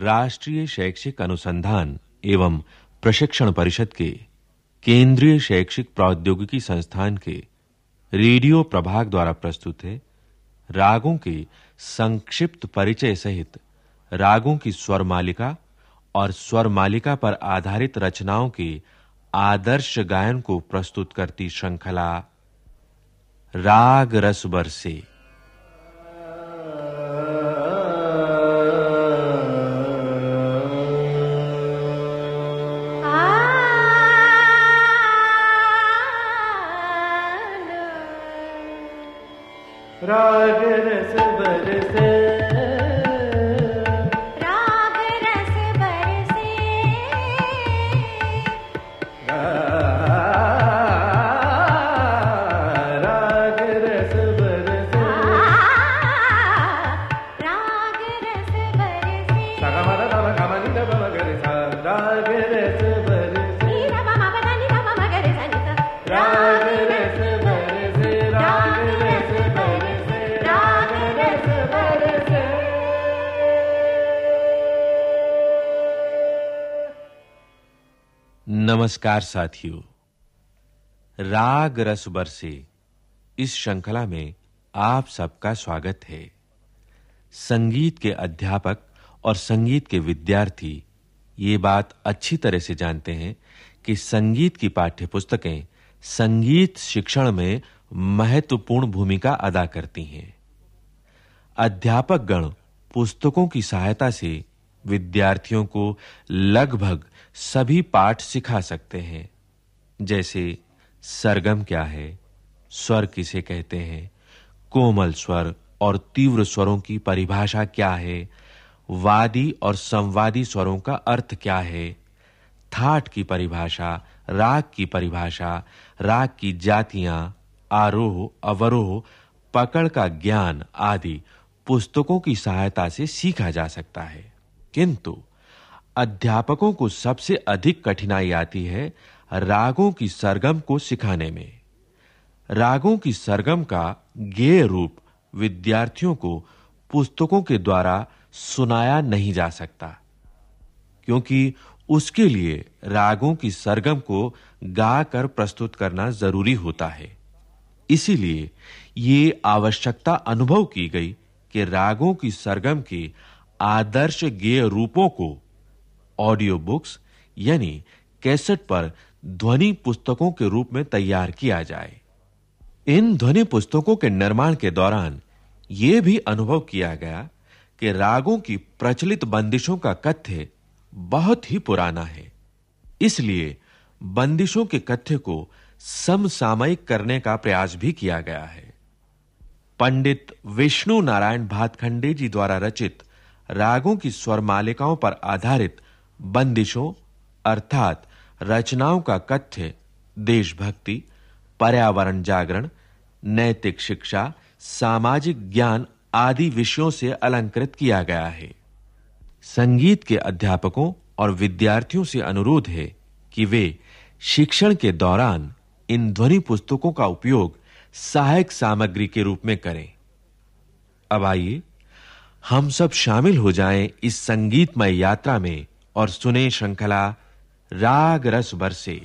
राष्ट्रीय शैक्षिक अनुसंधान एवं प्रशिक्षण परिषद के, केंद्रीय शैक्षिक प्रौद्योगिकी संस्थान के, रेडियो प्रभाग द्वारा प्रस्तुत है रागों के संक्षिप्त परिचय सहित रागों की स्वर मालिका और स्वर मालिका पर आधारित रचनाओं के आदर्श गायन को प्रस्तुत करती श्रृंखला राग रस बरसे। नमस्कार साथियों। राग रस बरसे इस श्रृंखला में आप सबका स्वागत है। संगीत के अध्यापक और संगीत के विद्यार्थी ये बात अच्छी तरह से जानते हैं कि संगीत की पाठ्यपुस्तकें संगीत शिक्षण में महत्वपूर्ण भूमिका अदा करती हैं। अध्यापक गण पुस्तकों की सहायता से विद्यार्थियों को लगभग सभी पाठ सिखा सकते हैं। जैसे, सरगम क्या है? स्वर किसे कहते हैं? कोमल स्वर और तीव्र स्वरों की परिभाषा क्या है? वादी और संवादी स्वरों का अर्थ क्या है? थाट की परिभाषा, राग की परिभाषा, राग की जातियाँ, आरोह, अवरोह, पकड़ का ज्ञान आदि पुस्तकों की सहायता से सीखा जा सकता है। किंतु अध्यापकों को सबसे अधिक कठिनाई आती है रागों की सरगम को सिखाने में। रागों की सरगम का गेय रूप विद्यार्थियों को पुस्तकों के द्वारा सुनाया नहीं जा सकता, क्योंकि उसके लिए रागों की सरगम को गाकर प्रस्तुत करना ज़रूरी होता है। इसीलिए यह आवश्यकता अनुभव की गई कि रागों की सरगम के आदर्श गेय रूपों को ऑडियो बुक्स यानी कैसेट पर ध्वनि पुस्तकों के रूप में तैयार किया जाए। इन ध्वनि पुस्तकों के निर्माण के दौरान यह भी अनुभव किया गया कि रागों की प्रचलित बंदिशों का कथ्य बहुत ही पुराना है। इसलिए बंदिशों के कथ्य को समसामयिक करने का प्रयास भी किया गया है। पंडित विष्णु नारायण भातखंडे जी द्वारा रचित रागों की स्वर मालिकाओं पर आधारित बंदिशों, अर्थात रचनाओं का कथ्य, देशभक्ति, पर्यावरण जागरण, नैतिक शिक्षा, सामाजिक ज्ञान आदि विषयों से अलंकृत किया गया है। संगीत के अध्यापकों और विद्यार्थियों से अनुरोध है कि वे शिक्षण के दौरान इन ध्वनि पुस्तकों का उपयोग सहायक सामग्री के रूप में करें। अब आइए हम सब शामिल हो जाएँ इस संगीतमय यात्रा में और सुने श्रृंखला राग रस बरसे।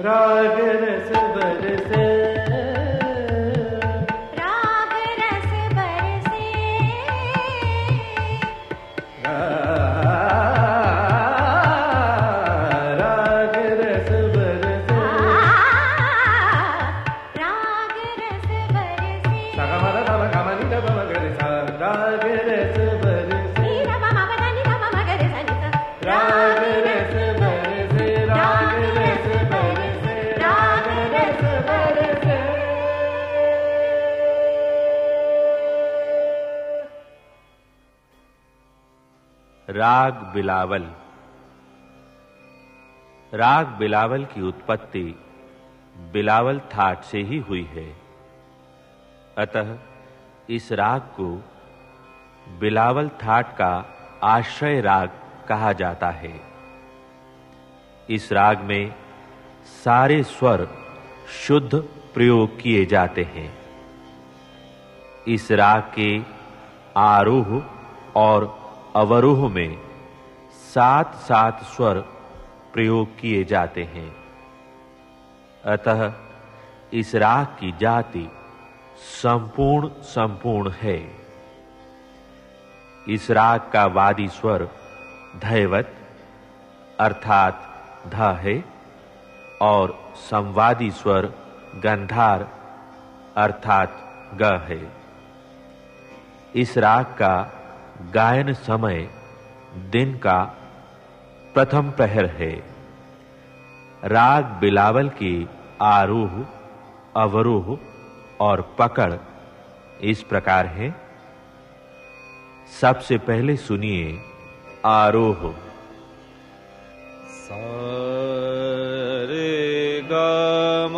राग रस बरसे। राग बिलावल। राग बिलावल की उत्पत्ति बिलावल थाट से ही हुई है। अतः इस राग को बिलावल थाट का आश्रय राग कहा जाता है। इस राग में सारे स्वर शुद्ध प्रयोग किए जाते हैं। इस राग के आरोह और अवरोह में सात सात स्वर प्रयोग किए जाते हैं। अतः इस राग की जाति संपूर्ण संपूर्ण है। इस राग का वादी स्वर धैवत अर्थात ध है और संवादी स्वर गंधार अर्थात ग है। इस राग का गायन समय दिन का प्रथम पहर है। राग बिलावल की आरोह, अवरोह और पकड़ इस प्रकार है। सबसे पहले सुनिए आरोह। सारे गम,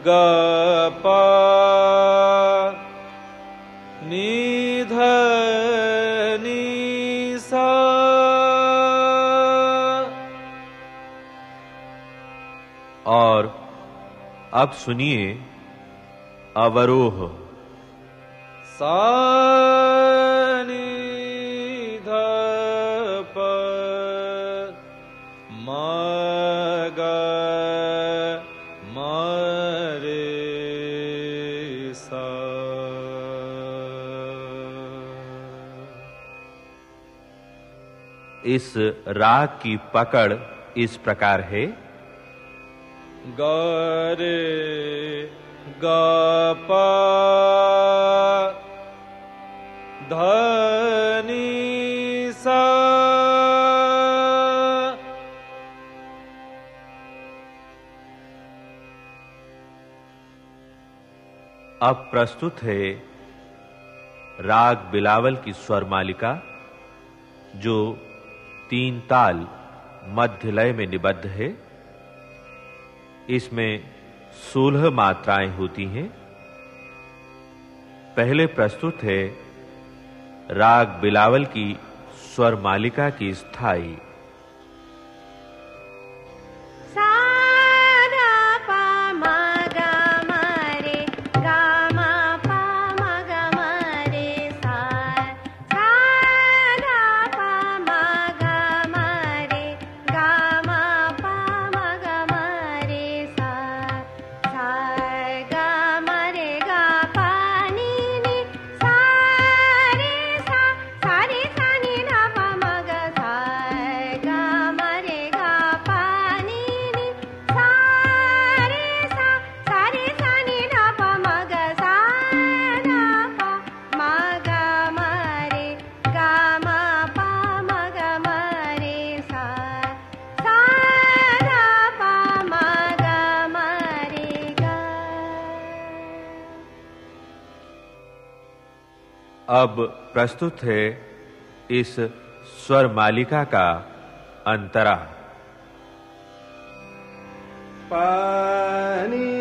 गपा निध अब सुनिए अवरोह। सानि ध प म ग सा। इस राग की पकड़ इस प्रकार है। ग ग अब प्रस्तुत है राग बिलावल की स्वर मालिका, जो तीन ताल मध्य लय में निबद्ध है। इसमें सोलह मात्राएँ होती हैं। पहले प्रस्तुत है राग बिलावल की स्वर मालिका की स्थायी अब प्रस्तुत है इस स्वर मालिका का अंतरा। पानी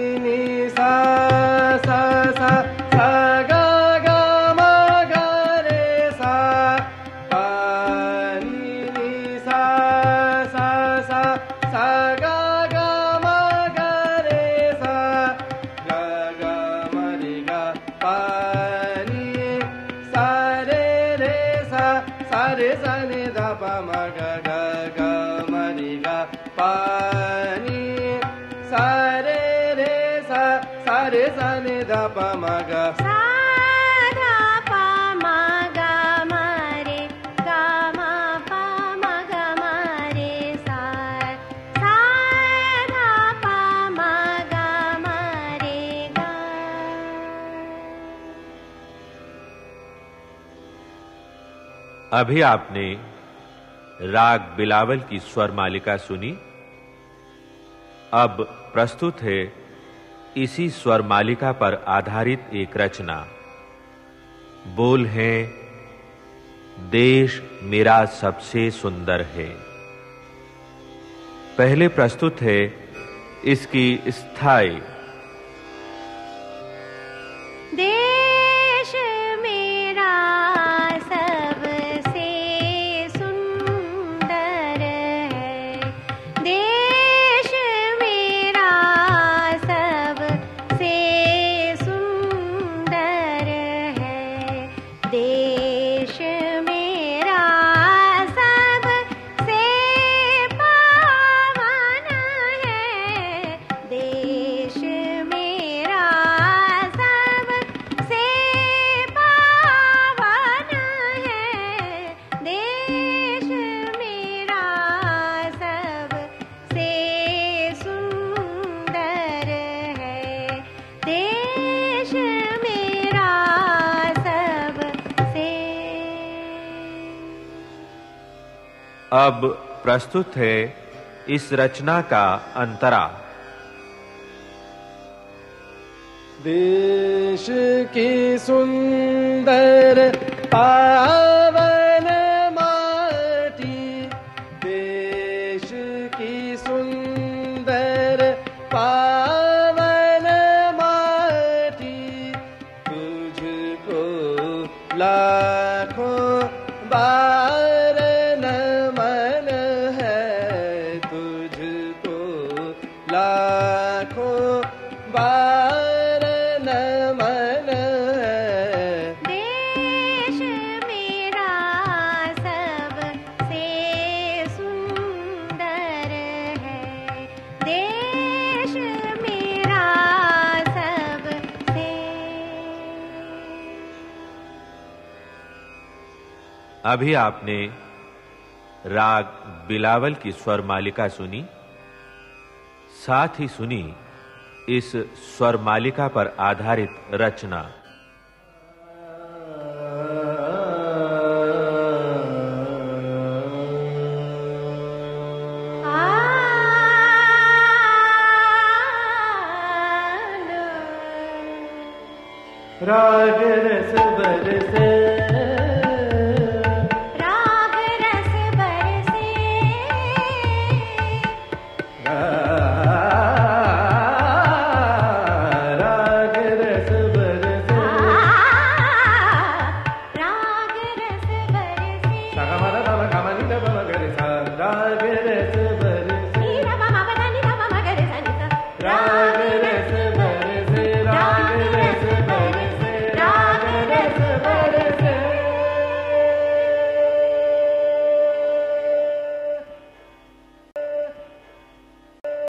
अभी आपने राग बिलावल की स्वर मालिका सुनी? अब प्रस्तुत है इसी स्वर मालिका पर आधारित एक रचना। बोल है, देश मेरा सबसे सुंदर है। पहले प्रस्तुत है इसकी स्थायी अब प्रस्तुत है इस रचना का अंतरा। देश की सुंदर पावन माटी, देश की सुंदर पावन माटी, तुझको लाखों बार अभी आपने राग बिलावल की स्वर मालिका सुनी? साथ ही सुनी इस स्वर मालिका पर आधारित रचना। राग रस